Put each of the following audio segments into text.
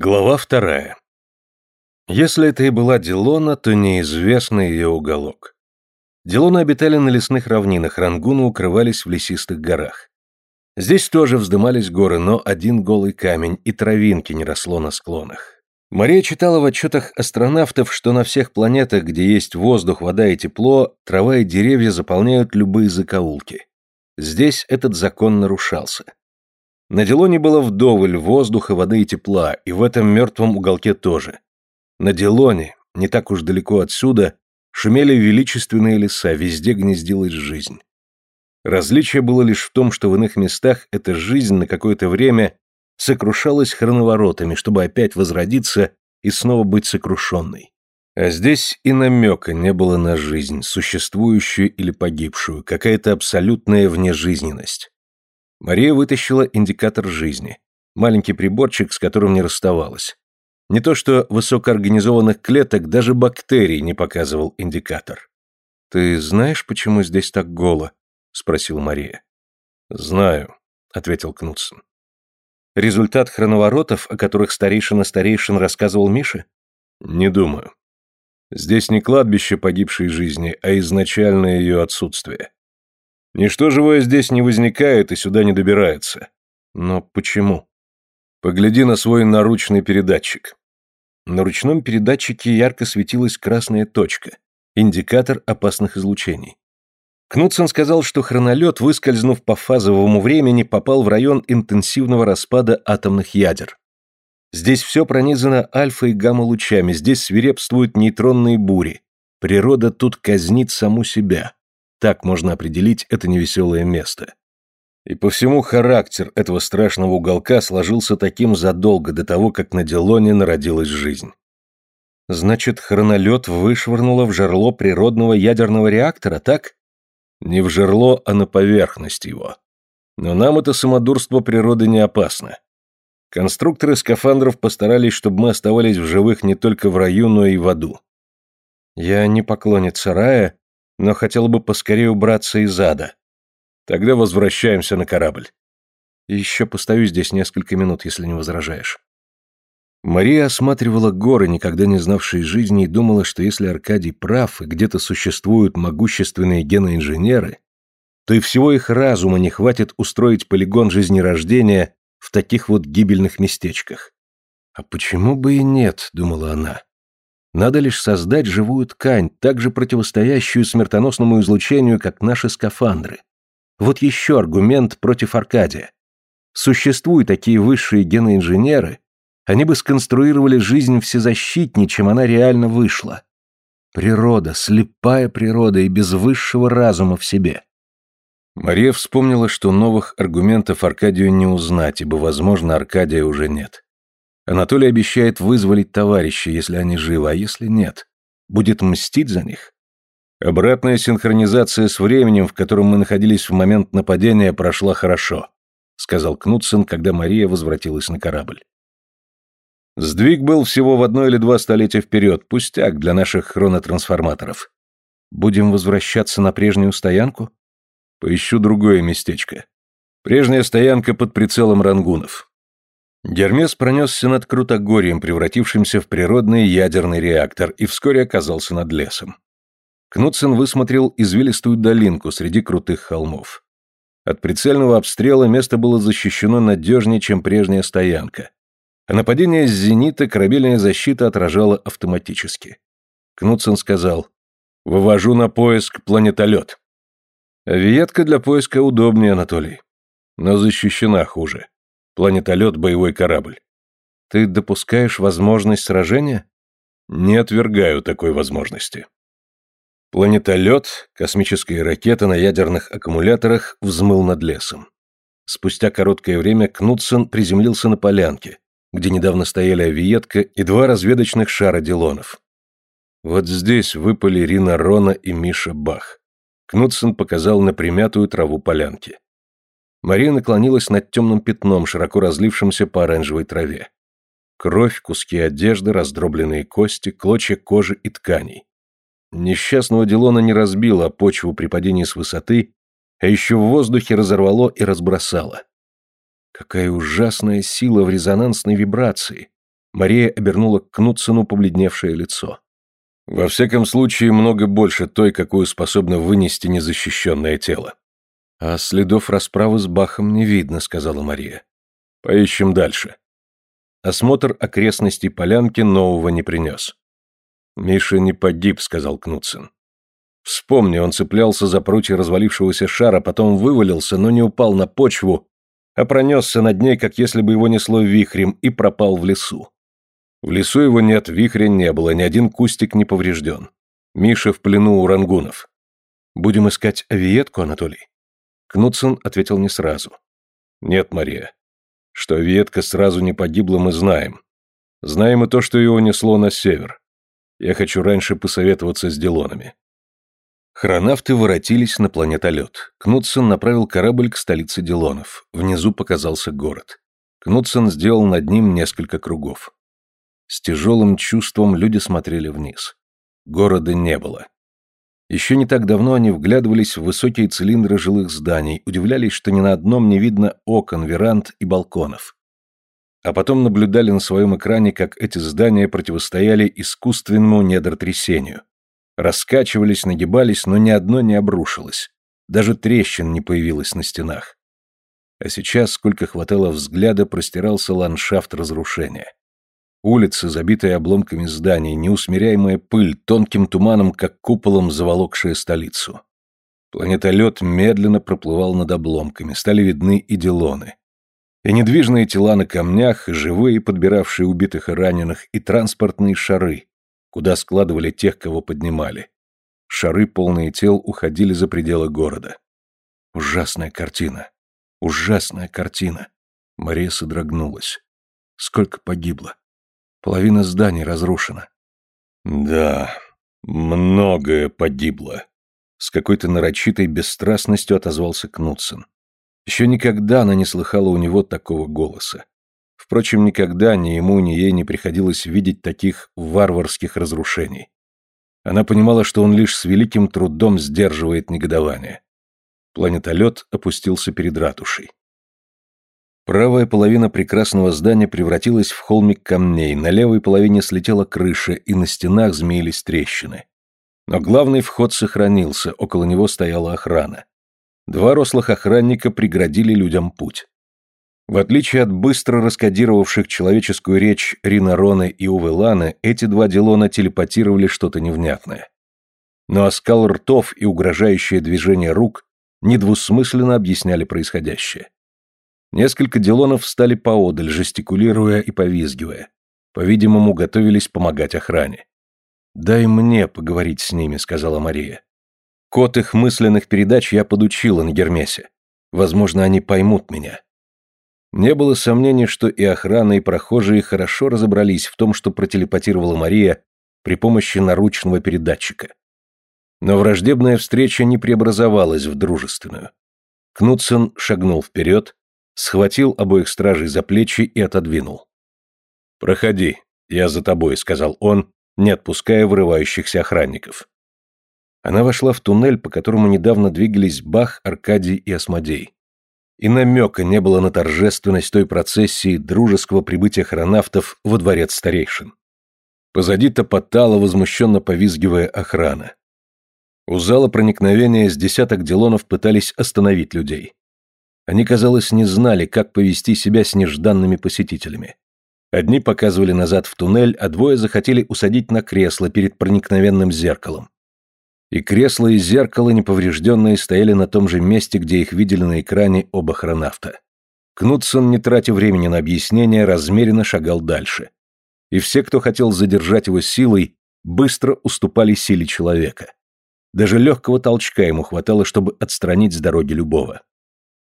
Глава вторая. Если это и была Дилона, то неизвестный ее уголок. Дилоны обитали на лесных равнинах, рангуны укрывались в лесистых горах. Здесь тоже вздымались горы, но один голый камень и травинки не росло на склонах. Мария читала в отчетах астронавтов, что на всех планетах, где есть воздух, вода и тепло, трава и деревья заполняют любые закоулки. Здесь этот закон нарушался. На Дилоне было вдоволь воздуха, воды и тепла, и в этом мертвом уголке тоже. На Дилоне, не так уж далеко отсюда, шумели величественные леса, везде гнездилась жизнь. Различие было лишь в том, что в иных местах эта жизнь на какое-то время сокрушалась хроноворотами, чтобы опять возродиться и снова быть сокрушенной. А здесь и намека не было на жизнь, существующую или погибшую, какая-то абсолютная внежизненность. Мария вытащила индикатор жизни. Маленький приборчик, с которым не расставалась. Не то что высокоорганизованных клеток, даже бактерий не показывал индикатор. «Ты знаешь, почему здесь так голо?» — спросила Мария. «Знаю», — ответил Кнутсон. «Результат хроноворотов, о которых старейшина старейшин рассказывал Мише?» «Не думаю. Здесь не кладбище погибшей жизни, а изначальное ее отсутствие. Ничто живое здесь не возникает и сюда не добирается. Но почему? Погляди на свой наручный передатчик. На ручном передатчике ярко светилась красная точка, индикатор опасных излучений. Кнутсон сказал, что хронолет, выскользнув по фазовому времени, попал в район интенсивного распада атомных ядер. Здесь все пронизано альфа и гамма-лучами, здесь свирепствуют нейтронные бури. Природа тут казнит саму себя. Так можно определить это невеселое место. И по всему характер этого страшного уголка сложился таким задолго до того, как на Делоне народилась жизнь. Значит, хронолет вышвырнуло в жерло природного ядерного реактора, так? Не в жерло, а на поверхность его. Но нам это самодурство природы не опасно. Конструкторы скафандров постарались, чтобы мы оставались в живых не только в раю, но и в аду. Я не поклонница рая, но хотел бы поскорее убраться из ада. Тогда возвращаемся на корабль. еще постою здесь несколько минут, если не возражаешь. Мария осматривала горы, никогда не знавшие жизни, и думала, что если Аркадий прав, и где-то существуют могущественные геноинженеры, то и всего их разума не хватит устроить полигон жизнерождения в таких вот гибельных местечках. «А почему бы и нет?» — думала она. Надо лишь создать живую ткань, также противостоящую смертоносному излучению, как наши скафандры. Вот еще аргумент против Аркадия. Существуют такие высшие геноинженеры, они бы сконструировали жизнь всезащитнее, чем она реально вышла. Природа, слепая природа и без высшего разума в себе. Мария вспомнила, что новых аргументов Аркадию не узнать, ибо, возможно, Аркадия уже нет. Анатолий обещает вызволить товарища, если они живы, а если нет, будет мстить за них. Обратная синхронизация с временем, в котором мы находились в момент нападения, прошла хорошо, сказал Кнутсен, когда Мария возвратилась на корабль. Сдвиг был всего в одно или два столетия вперед, пустяк для наших хронотрансформаторов. Будем возвращаться на прежнюю стоянку? Поищу другое местечко. Прежняя стоянка под прицелом рангунов. Гермес пронесся над Крутогорьем, превратившимся в природный ядерный реактор, и вскоре оказался над лесом. Кнутсен высмотрел извилистую долинку среди крутых холмов. От прицельного обстрела место было защищено надежнее, чем прежняя стоянка. А нападение с зенита корабельная защита отражала автоматически. Кнутсен сказал, «Вывожу на поиск планетолет». Авиетка для поиска удобнее, Анатолий, но защищена хуже. Планетолет — боевой корабль. Ты допускаешь возможность сражения? Не отвергаю такой возможности. Планетолет, космическая ракета на ядерных аккумуляторах, взмыл над лесом. Спустя короткое время Кнутсен приземлился на полянке, где недавно стояли авиетка и два разведочных шара Дилонов. Вот здесь выпали Рина Рона и Миша Бах. Кнутсен показал на примятую траву полянки. Мария наклонилась над темным пятном, широко разлившимся по оранжевой траве. Кровь, куски одежды, раздробленные кости, клочья кожи и тканей. Несчастного Дилона не разбило а почву при падении с высоты, а еще в воздухе разорвало и разбросало. Какая ужасная сила в резонансной вибрации. Мария обернула к Кнутсену побледневшее лицо. Во всяком случае, много больше той, какую способно вынести незащищенное тело. А следов расправы с Бахом не видно, сказала Мария. Поищем дальше. Осмотр окрестностей полянки нового не принес. Миша не погиб, сказал Кнутсен. Вспомни, он цеплялся за прутья развалившегося шара, потом вывалился, но не упал на почву, а пронесся над ней, как если бы его несло вихрем, и пропал в лесу. В лесу его нет, вихря не было, ни один кустик не поврежден. Миша в плену у рангунов. Будем искать авиетку, Анатолий? Кнутсон ответил не сразу. Нет, Мария. Что авиетка сразу не погибла, мы знаем. Знаем и то, что ее унесло на север. Я хочу раньше посоветоваться с Делонами. Хронавты воротились на планетолет. Кнутсон направил корабль к столице Делонов. Внизу показался город. Кнутсон сделал над ним несколько кругов. С тяжелым чувством люди смотрели вниз. Города не было. Еще не так давно они вглядывались в высокие цилиндры жилых зданий, удивлялись, что ни на одном не видно окон, веранд и балконов. А потом наблюдали на своем экране, как эти здания противостояли искусственному недротрясению. Раскачивались, нагибались, но ни одно не обрушилось. Даже трещин не появилось на стенах. А сейчас, сколько хватало взгляда, простирался ландшафт разрушения. Улицы, забитые обломками зданий, неусмиряемая пыль, тонким туманом, как куполом, заволокшая столицу. Планетолет медленно проплывал над обломками, стали видны и делоны. И недвижные тела на камнях, и живые, подбиравшие убитых и раненых, и транспортные шары, куда складывали тех, кого поднимали. Шары, полные тел, уходили за пределы города. Ужасная картина. Ужасная картина. Мария содрогнулась. Сколько погибло. Половина зданий разрушена. Да, многое погибло. С какой-то нарочитой бесстрастностью отозвался Кнутсен. Еще никогда она не слыхала у него такого голоса. Впрочем, никогда ни ему, ни ей не приходилось видеть таких варварских разрушений. Она понимала, что он лишь с великим трудом сдерживает негодование. Планетолет опустился перед ратушей. Правая половина прекрасного здания превратилась в холмик камней, на левой половине слетела крыша, и на стенах змеились трещины. Но главный вход сохранился, около него стояла охрана. Два рослых охранника преградили людям путь. В отличие от быстро раскодировавших человеческую речь Ринароны и Увеланы, эти два Дилона телепатировали что-то невнятное. Но оскал ртов и угрожающее движение рук недвусмысленно объясняли происходящее. Несколько Дилонов встали поодаль, жестикулируя и повизгивая. По-видимому, готовились помогать охране. «Дай мне поговорить с ними», — сказала Мария. «Код их мысленных передач я подучила на Гермесе. Возможно, они поймут меня». Не было сомнений, что и охрана, и прохожие хорошо разобрались в том, что протелепатировала Мария при помощи наручного передатчика. Но враждебная встреча не преобразовалась в дружественную. Кнутсен шагнул вперед, схватил обоих стражей за плечи и отодвинул. «Проходи, я за тобой», — сказал он, не отпуская вырывающихся охранников. Она вошла в туннель, по которому недавно двигались Бах, Аркадий и Осмодей. И намека не было на торжественность той процессии дружеского прибытия хронавтов во дворец старейшин. Позади топотала, возмущенно повизгивая охрана. У зала проникновения с десяток делонов пытались остановить людей. Они, казалось, не знали, как повести себя с нежданными посетителями. Одни показывали назад в туннель, а двое захотели усадить на кресло перед проникновенным зеркалом. И кресло и зеркало неповрежденные стояли на том же месте, где их видели на экране оба хронавта. Кнутсон, не тратя времени на объяснение, размеренно шагал дальше. И все, кто хотел задержать его силой, быстро уступали силе человека. Даже легкого толчка ему хватало, чтобы отстранить с дороги любого.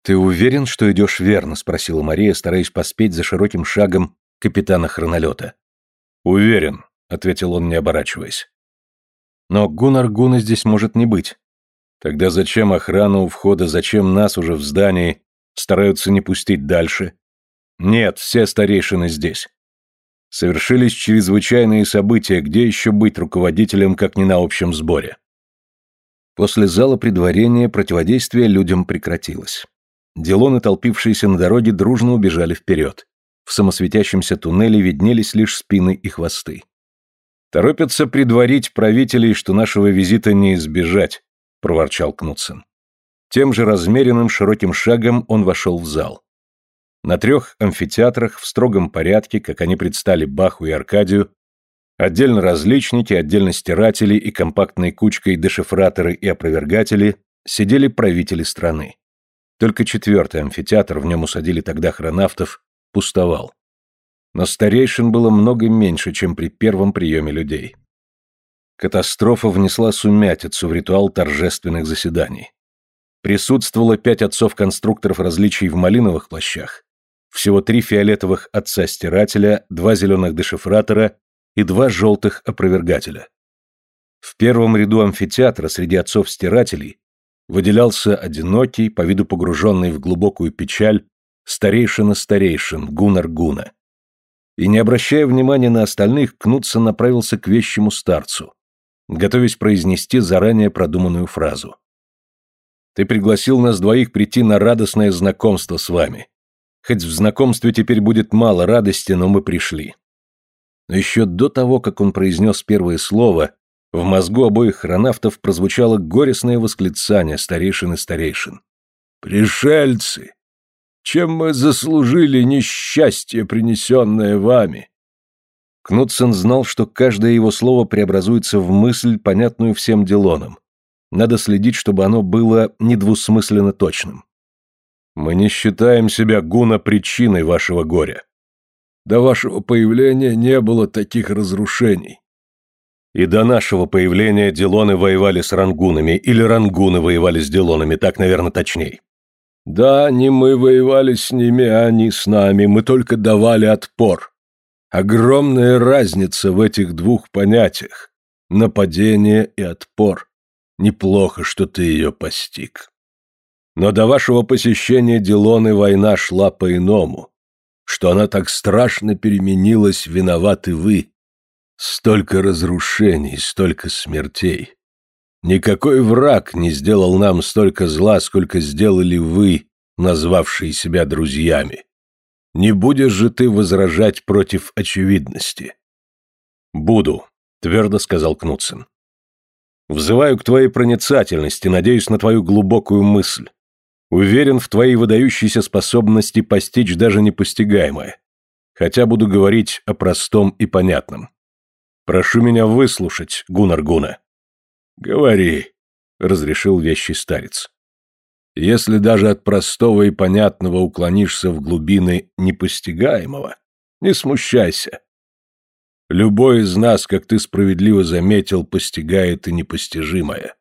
«Ты уверен, что идешь верно?» – спросила Мария, стараясь поспеть за широким шагом капитана хронолета. «Уверен», – ответил он, не оборачиваясь. «Но Гунар Гуна здесь может не быть. Тогда зачем охрану у входа, зачем нас уже в здании стараются не пустить дальше? Нет, все старейшины здесь. Совершились чрезвычайные события, где еще быть руководителем, как не на общем сборе?» После зала предварения противодействие людям прекратилось. Делоны, толпившиеся на дороге, дружно убежали вперед. В самосветящемся туннеле виднелись лишь спины и хвосты. «Торопятся предварить правителей, что нашего визита не избежать», — проворчал Кнутсен. Тем же размеренным широким шагом он вошел в зал. На трех амфитеатрах в строгом порядке, как они предстали Баху и Аркадию, отдельно различники, отдельно стиратели и компактной кучкой дешифраторы и опровергатели сидели правители страны. Только четвертый амфитеатр, в нем усадили тогда хронавтов, пустовал. Но старейшин было много меньше, чем при первом приеме людей. Катастрофа внесла сумятицу в ритуал торжественных заседаний. Присутствовало пять отцов-конструкторов различий в малиновых плащах, всего три фиолетовых отца-стирателя, два зеленых дешифратора и два желтых опровергателя. В первом ряду амфитеатра среди отцов-стирателей выделялся одинокий, по виду погруженный в глубокую печаль, старейшина старейшин Гунар Гуна. И не обращая внимания на остальных, Кнутсон направился к вещему старцу, готовясь произнести заранее продуманную фразу. «Ты пригласил нас двоих прийти на радостное знакомство с вами. Хоть в знакомстве теперь будет мало радости, но мы пришли. Но еще до того, как он произнес первое слово, в мозгу обоих хронавтов прозвучало горестное восклицание старейшин и старейшин. «Пришельцы! Чем мы заслужили несчастье, принесенное вами?» Кнутсен знал, что каждое его слово преобразуется в мысль, понятную всем Делонам. Надо следить, чтобы оно было недвусмысленно точным. Мы не считаем себя гуна причиной вашего горя. До вашего появления не было таких разрушений. И до нашего появления Дилоны воевали с рангунами, или рангуны воевали с Дилонами, так, наверное, точней. Да, не мы воевали с ними, а они с нами, мы только давали отпор. Огромная разница в этих двух понятиях. Нападение и отпор. Неплохо, что ты ее постиг. Но до вашего посещения Дилоны война шла по-иному. Что она так страшно переменилась, виноваты вы. Столько разрушений, столько смертей. Никакой враг не сделал нам столько зла, сколько сделали вы, назвавшие себя друзьями. Не будешь же ты возражать против очевидности? Буду, твердо сказал Кнутсен. Взываю к твоей проницательности, надеюсь на твою глубокую мысль. Уверен в твоей выдающейся способности постичь даже непостигаемое. Хотя буду говорить о простом и понятном. Прошу меня выслушать, Гунар Гуна. Говори, разрешил вещий старец. Если даже от простого и понятного уклонишься в глубины непостигаемого, не смущайся. Любой из нас, как ты справедливо заметил, постигает и непостижимое.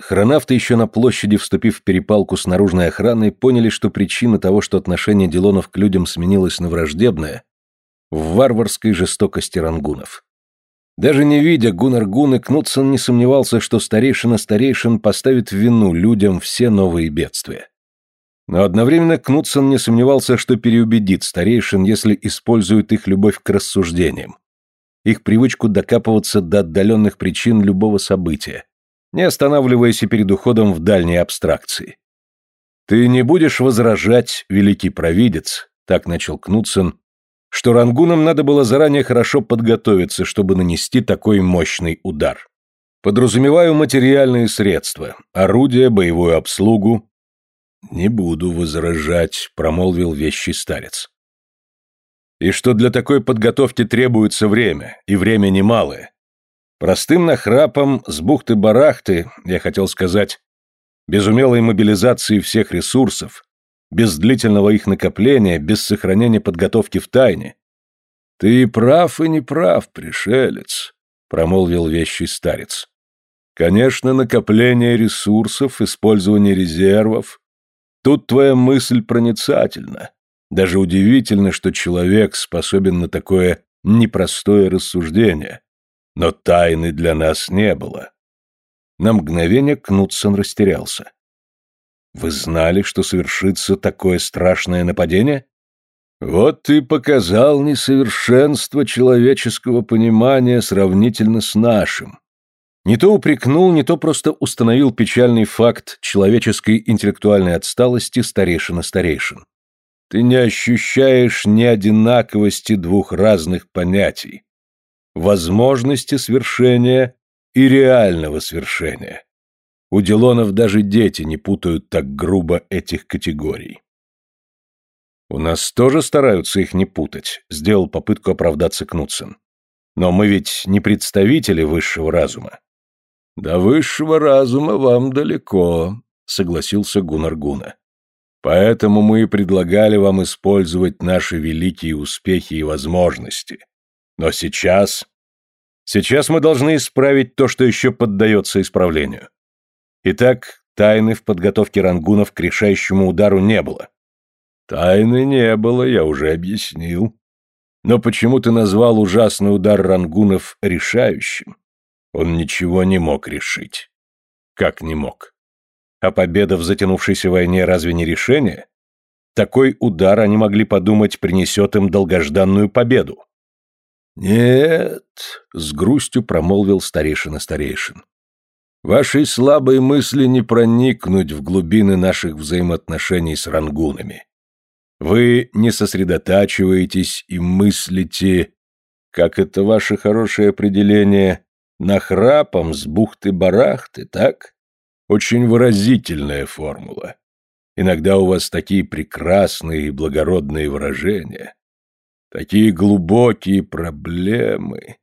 Хронавты еще на площади, вступив в перепалку с наружной охраной, поняли, что причина того, что отношение Дилонов к людям сменилось на враждебное, в варварской жестокости рангунов. Даже не видя Гуннар Гуны, Кнутсон не сомневался, что старейшина старейшин поставит в вину людям все новые бедствия. Но одновременно Кнутсон не сомневался, что переубедит старейшин, если использует их любовь к рассуждениям, их привычку докапываться до отдаленных причин любого события, не останавливаясь и перед уходом в дальние абстракции. «Ты не будешь возражать, великий провидец», — так начал Кнутсен, что рангунам надо было заранее хорошо подготовиться, чтобы нанести такой мощный удар. Подразумеваю материальные средства, орудия, боевую обслугу. «Не буду возражать», — промолвил вещий старец. «И что для такой подготовки требуется время, и время немалое. Простым нахрапом с бухты-барахты, я хотел сказать, без умелой мобилизации всех ресурсов, без длительного их накопления, без сохранения подготовки в тайне. «Ты прав и не прав, пришелец», — промолвил вещий старец. «Конечно, накопление ресурсов, использование резервов. Тут твоя мысль проницательна. Даже удивительно, что человек способен на такое непростое рассуждение. Но тайны для нас не было. На мгновение Кнутсон растерялся. Вы знали, что совершится такое страшное нападение? Вот ты показал несовершенство человеческого понимания сравнительно с нашим. Не то упрекнул, не то просто установил печальный факт человеческой интеллектуальной отсталости старейшина старейшин. Ты не ощущаешь неодинаковости двух разных понятий – возможности свершения и реального свершения. У Дилонов даже дети не путают так грубо этих категорий. «У нас тоже стараются их не путать», — сделал попытку оправдаться Кнутсен. «Но мы ведь не представители высшего разума». «До высшего разума вам далеко», — согласился Гунар Гуна. «Поэтому мы и предлагали вам использовать наши великие успехи и возможности. Но сейчас... Сейчас мы должны исправить то, что еще поддается исправлению. Итак, тайны в подготовке рангунов к решающему удару не было. Тайны не было, я уже объяснил. Но почему ты назвал ужасный удар рангунов решающим? Он ничего не мог решить. Как не мог? А победа в затянувшейся войне разве не решение? Такой удар, они могли подумать, принесет им долгожданную победу. «Нет», — с грустью промолвил старейшина старейшин. «Вашей слабой мысли не проникнуть в глубины наших взаимоотношений с рангунами. Вы не сосредотачиваетесь и мыслите, как это ваше хорошее определение, нахрапом с бухты-барахты, так? Очень выразительная формула. Иногда у вас такие прекрасные и благородные выражения, такие глубокие проблемы.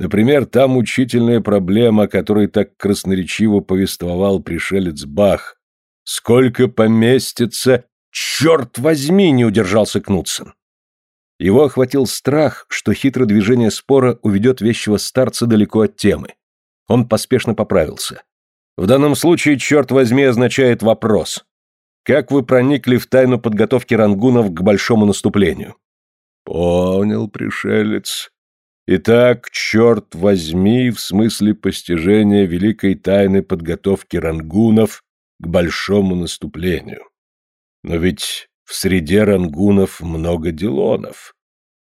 Например, та мучительная проблема, о которой так красноречиво повествовал пришелец Бах. Сколько поместится «Черт возьми!» — не удержался Кнутсен. Его охватил страх, что хитрое движение спора уведет вещего старца далеко от темы. Он поспешно поправился. В данном случае «черт возьми» означает вопрос. Как вы проникли в тайну подготовки рангунов к большому наступлению? Понял, пришелец. Итак, черт возьми, в смысле постижения великой тайны подготовки рангунов к большому наступлению. Но ведь в среде рангунов много делонов.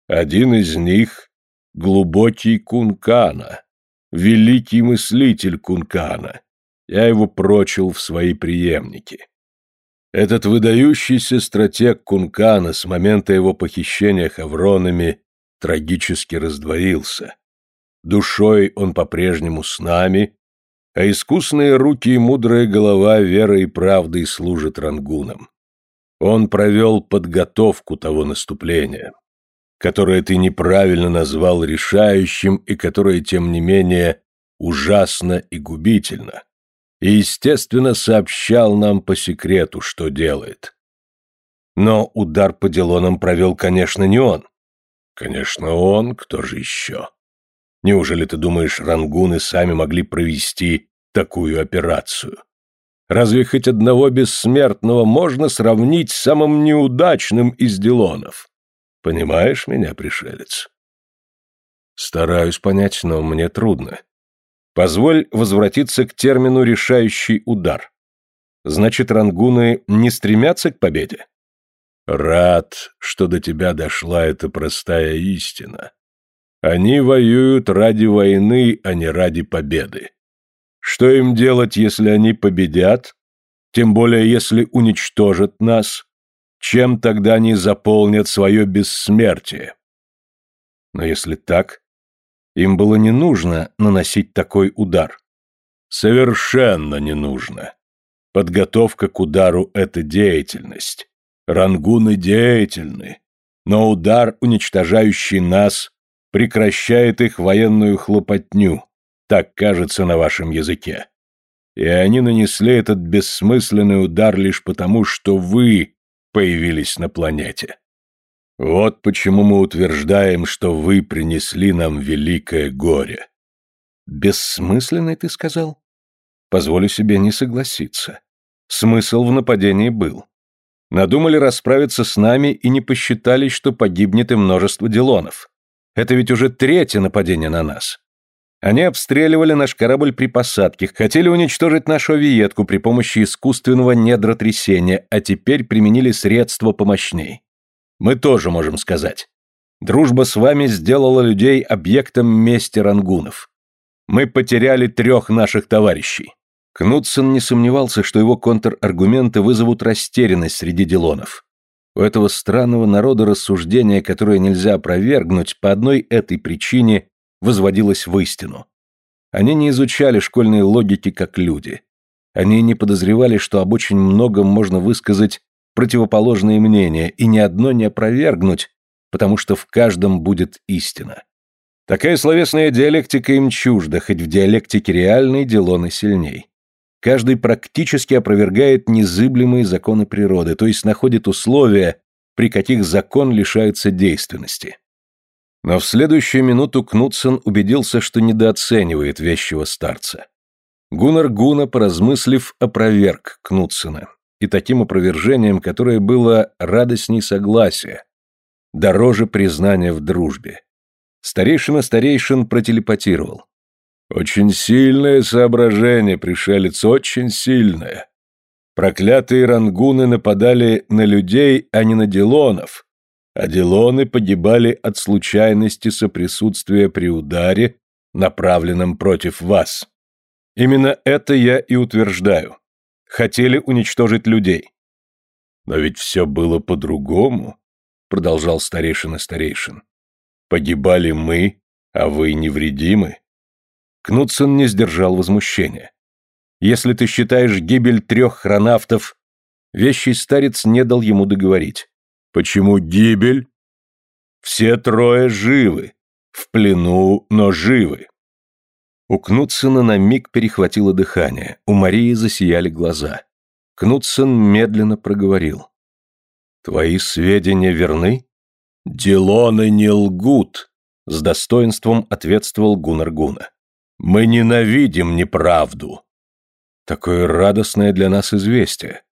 Один из них — глубокий Кункана, великий мыслитель Кункана. Я его прочил в свои преемники. Этот выдающийся стратег Кункана с момента его похищения хавронами трагически раздвоился. Душой он по-прежнему с нами, а искусные руки и мудрая голова верой и правдой служат рангунам. Он провел подготовку того наступления, которое ты неправильно назвал решающим и которое, тем не менее, ужасно и губительно. И, естественно, сообщал нам по секрету, что делает. Но удар по Делонам провел, конечно, не он. Конечно, он, кто же еще? Неужели ты думаешь, рангуны сами могли провести такую операцию? Разве хоть одного бессмертного можно сравнить с самым неудачным из Дилонов? Понимаешь меня, пришелец? Стараюсь понять, но мне трудно. Позволь возвратиться к термину «решающий удар». Значит, рангуны не стремятся к победе? Рад, что до тебя дошла эта простая истина. Они воюют ради войны, а не ради победы. Что им делать, если они победят? Тем более, если уничтожат нас? Чем тогда они заполнят свое бессмертие? Но если так, им было не нужно наносить такой удар. Совершенно не нужно. Подготовка к удару — это деятельность. Рангуны деятельны. Но удар, уничтожающий нас, прекращает их военную хлопотню. Так кажется на вашем языке. И они нанесли этот бессмысленный удар лишь потому, что вы появились на планете. Вот почему мы утверждаем, что вы принесли нам великое горе. Бессмысленный, ты сказал? Позволю себе не согласиться. Смысл в нападении был. Надумали расправиться с нами и не посчитали, что погибнет и множество делонов. Это ведь уже третье нападение на нас. Они обстреливали наш корабль при посадке, хотели уничтожить нашу авиетку при помощи искусственного недротрясения, а теперь применили средства помощней. Мы тоже можем сказать. Дружба с вами сделала людей объектом мести рангунов. Мы потеряли трех наших товарищей. Кнутсон не сомневался, что его контраргументы вызовут растерянность среди делонов. У этого странного народа рассуждение, которое нельзя опровергнуть, по одной этой причине возводилось в истину. Они не изучали школьной логики как люди. Они не подозревали, что об очень многом можно высказать противоположные мнения и ни одно не опровергнуть, потому что в каждом будет истина. Такая словесная диалектика им чужда, хоть в диалектике реальной Делоны сильней. Каждый практически опровергает незыблемые законы природы, то есть находит условия, при каких закон лишается действенности. Но в следующую минуту Кнутсон убедился, что недооценивает вещего старца. Гуннар Гуна, поразмыслив, опроверг Кнутсена. И таким опровержением, которое было радостней согласия, дороже признания в дружбе. Старейшина старейшин протелепатировал. Очень сильное соображение, пришелец, очень сильное. Проклятые рангуны нападали на людей, а не на делонов, а делоны погибали от случайности соприсутствия при ударе, направленном против вас. Именно это я и утверждаю. Хотели уничтожить людей. Но ведь все было по-другому, продолжал старейшина старейшин. Погибали мы, а вы невредимы. Кнутсон не сдержал возмущения. «Если ты считаешь гибель трех хронавтов...» Вещий старец не дал ему договорить. «Почему гибель?» «Все трое живы. В плену, но живы». У Кнутсона на миг перехватило дыхание, у Марии засияли глаза. Кнутсон медленно проговорил. «Твои сведения верны?» «Делоны не лгут», — с достоинством ответствовал Гуннар Гуна. Мы ненавидим неправду. Такое радостное для нас известие.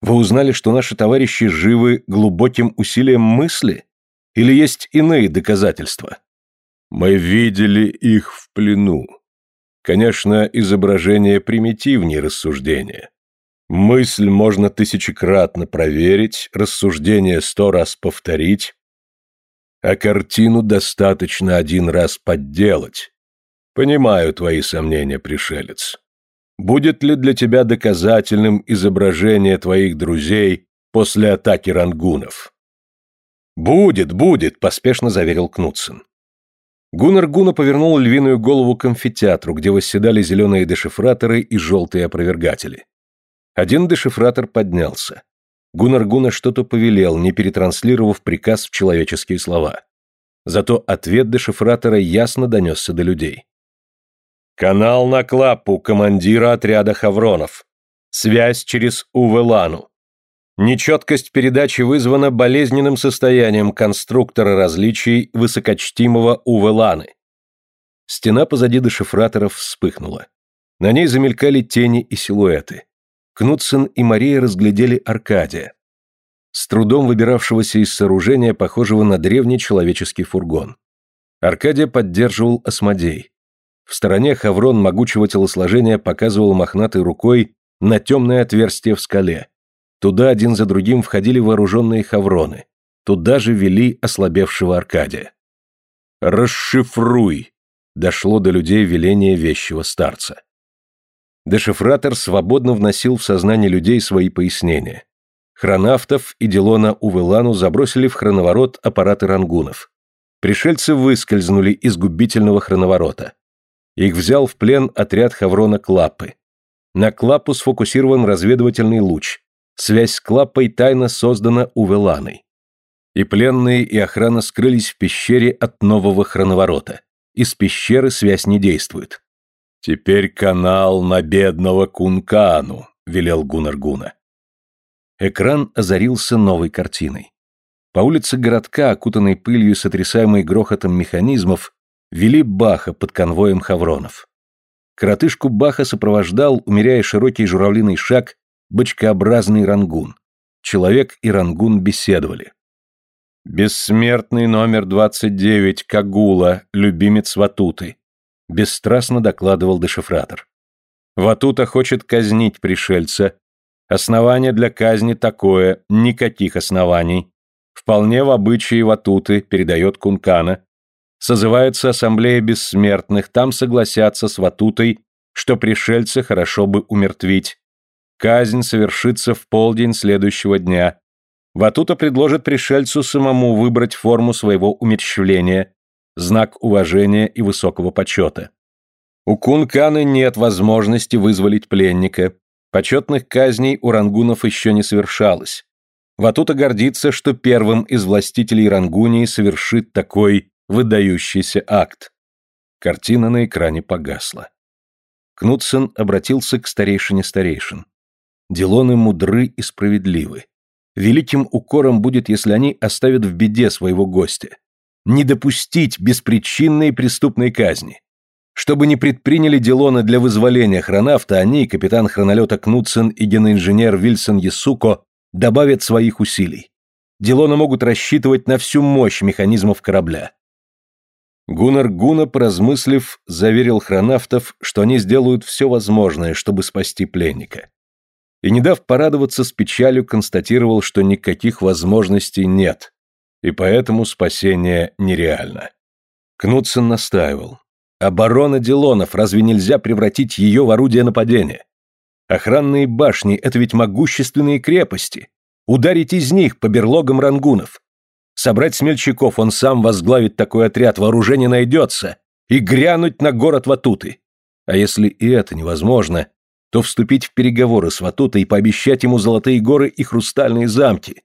Вы узнали, что наши товарищи живы глубоким усилием мысли? Или есть иные доказательства? Мы видели их в плену. Конечно, изображение примитивнее рассуждения. Мысль можно тысячекратно проверить, рассуждение сто раз повторить, а картину достаточно один раз подделать, Понимаю твои сомнения, пришелец. Будет ли для тебя доказательным изображение твоих друзей после атаки рангунов? Будет, будет, поспешно заверил Кнутсен. Гуннар Гуна повернул львиную голову к амфитеатру, где восседали зеленые дешифраторы и желтые опровергатели. Один дешифратор поднялся. Гуннар Гуна что-то повелел, не перетранслировав приказ в человеческие слова. Зато ответ дешифратора ясно донесся до людей. Канал на клапу командира отряда Хавронов. Связь через Увелану. Нечеткость передачи вызвана болезненным состоянием конструктора различий высокочтимого Увеланы. Стена позади дешифраторов вспыхнула. На ней замелькали тени и силуэты. Кнутсен и Мария разглядели Аркадия, с трудом выбиравшегося из сооружения, похожего на древний человеческий фургон. Аркадия поддерживал Осмодей. В стороне хаврон могучего телосложения показывал мохнатой рукой на темное отверстие в скале. Туда один за другим входили вооруженные хавроны. Туда же вели ослабевшего Аркадия. «Расшифруй!» — дошло до людей веление вещего старца. Дешифратор свободно вносил в сознание людей свои пояснения. Хронавтов и Делона Увелану забросили в хроноворот аппараты рангунов. Пришельцы выскользнули из губительного хроноворота. Их взял в плен отряд Хаврона Клаппы. На Клаппу сфокусирован разведывательный луч. Связь с Клаппой тайно создана Увеланой. И пленные, и охрана скрылись в пещере от нового хроноворота. Из пещеры связь не действует. «Теперь канал на бедного Кункану», — велел Гунар Гуна. Экран озарился новой картиной. По улице городка, окутанной пылью и сотрясаемой грохотом механизмов, вели Баха под конвоем хавронов. Коротышку Баха сопровождал, умеряя широкий журавлиный шаг, бочкообразный рангун. Человек и рангун беседовали. «Бессмертный номер 29, Кагула, любимец Ватуты», — бесстрастно докладывал дешифратор. «Ватута хочет казнить пришельца. Основание для казни такое, никаких оснований. Вполне в обычае Ватуты, передает Кункана, Созывается ассамблея бессмертных, там согласятся с Ватутой, что пришельца хорошо бы умертвить. Казнь совершится в полдень следующего дня. Ватута предложит пришельцу самому выбрать форму своего умерщвления, знак уважения и высокого почета. У Кунканы нет возможности вызволить пленника. Почетных казней у рангунов еще не совершалось. Ватута гордится, что первым из властителей Рангунии совершит такой выдающийся акт. Картина на экране погасла. Кнутсен обратился к старейшине старейшин. Делоны мудры и справедливы. Великим укором будет, если они оставят в беде своего гостя. Не допустить беспричинной преступной казни. Чтобы не предприняли Делона для вызволения хронавта, они, капитан хронолета Кнутсен и геноинженер Вильсон Ясуко, добавят своих усилий. Делона могут рассчитывать на всю мощь механизмов корабля. Гуннар Гуна, поразмыслив, заверил хронавтов, что они сделают все возможное, чтобы спасти пленника. И, не дав порадоваться с печалью, констатировал, что никаких возможностей нет, и поэтому спасение нереально. Кнутсен настаивал. Оборона Делонов, разве нельзя превратить ее в орудие нападения? Охранные башни — это ведь могущественные крепости. Ударить из них по берлогам рангунов. Собрать смельчаков, он сам возглавит такой отряд, вооружение найдется, и грянуть на город Ватуты. А если и это невозможно, то вступить в переговоры с Ватутой и пообещать ему золотые горы и хрустальные замки.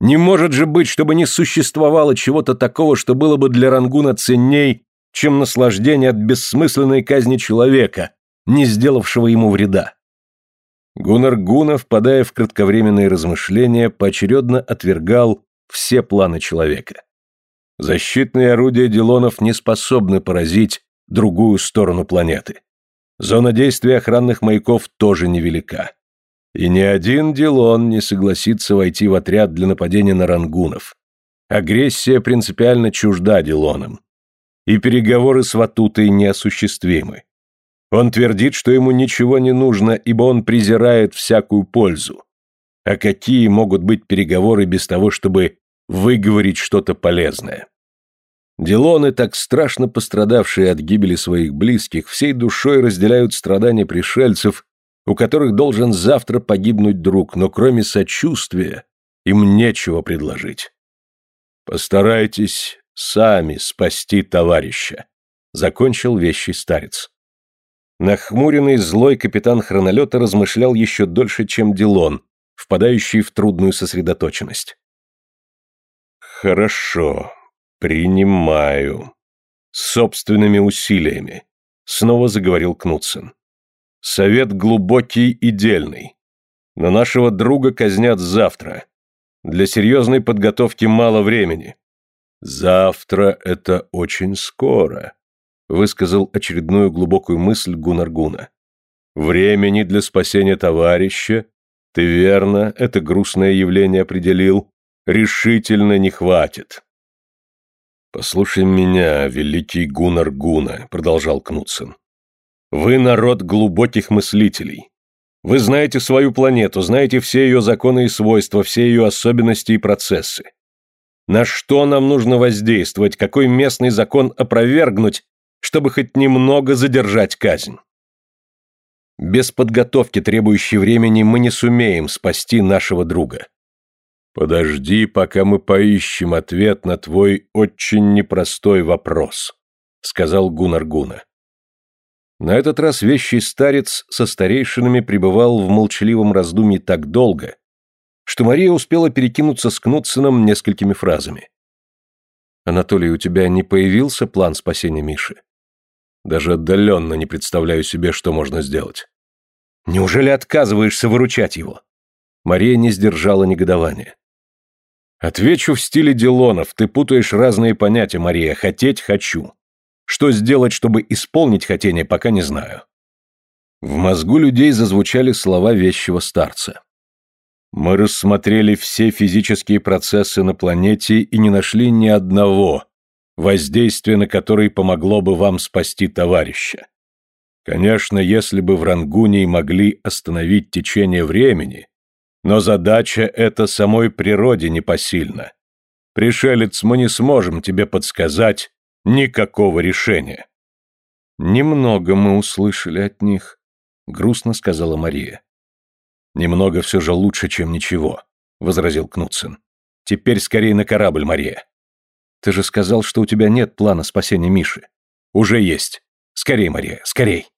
Не может же быть, чтобы не существовало чего-то такого, что было бы для Рангуна ценней, чем наслаждение от бессмысленной казни человека, не сделавшего ему вреда. Гуннар Гуна, впадая в кратковременные размышления, поочередно отвергал все планы человека. Защитные орудия Дилонов не способны поразить другую сторону планеты. Зона действия охранных маяков тоже невелика. И ни один Дилон не согласится войти в отряд для нападения на рангунов. Агрессия принципиально чужда Дилонам. И переговоры с Ватутой неосуществимы. Он твердит, что ему ничего не нужно, ибо он презирает всякую пользу. А какие могут быть переговоры без того, чтобы выговорить что-то полезное? Делоны, так страшно пострадавшие от гибели своих близких, всей душой разделяют страдания пришельцев, у которых должен завтра погибнуть друг, но кроме сочувствия им нечего предложить. Постарайтесь сами спасти товарища, закончил вещий старец. Нахмуренный злой капитан хронолета размышлял еще дольше, чем Дилон, впадающий в трудную сосредоточенность. «Хорошо, принимаю. Собственными усилиями», — снова заговорил Кнутсен. «Совет глубокий и дельный. Но нашего друга казнят завтра. Для серьезной подготовки мало времени». «Завтра — это очень скоро», высказал очередную глубокую мысль Гунаргуна. Времени для спасения товарища, ты верно это грустное явление определил, решительно не хватит. Послушай меня, великий Гунаргуна, продолжал Кнутсен. Вы народ глубоких мыслителей. Вы знаете свою планету, знаете все ее законы и свойства, все ее особенности и процессы. На что нам нужно воздействовать, какой местный закон опровергнуть, чтобы хоть немного задержать казнь. Без подготовки, требующей времени, мы не сумеем спасти нашего друга. Подожди, пока мы поищем ответ на твой очень непростой вопрос, сказал Гунар Гуна. На этот раз вещий старец со старейшинами пребывал в молчаливом раздумье так долго, что Мария успела перекинуться с Кнутсеном несколькими фразами. «Анатолий, у тебя не появился план спасения Миши?» Даже отдаленно не представляю себе, что можно сделать. Неужели отказываешься выручать его? Мария не сдержала негодования. Отвечу в стиле Дилонов, ты путаешь разные понятия, Мария. Хотеть хочу. Что сделать, чтобы исполнить хотение, пока не знаю. В мозгу людей зазвучали слова вещего старца. Мы рассмотрели все физические процессы на планете и не нашли ни одного, воздействие на который помогло бы вам спасти товарища. Конечно, если бы в Рангунии могли остановить течение времени, но задача эта самой природе непосильна. Пришелец, мы не сможем тебе подсказать никакого решения. Немного мы услышали от них, грустно сказала Мария. Немного все же лучше, чем ничего, возразил Кнутсен. Теперь скорее на корабль, Мария. Ты же сказал, что у тебя нет плана спасения Миши. Уже есть. Скорей, Мария, скорей.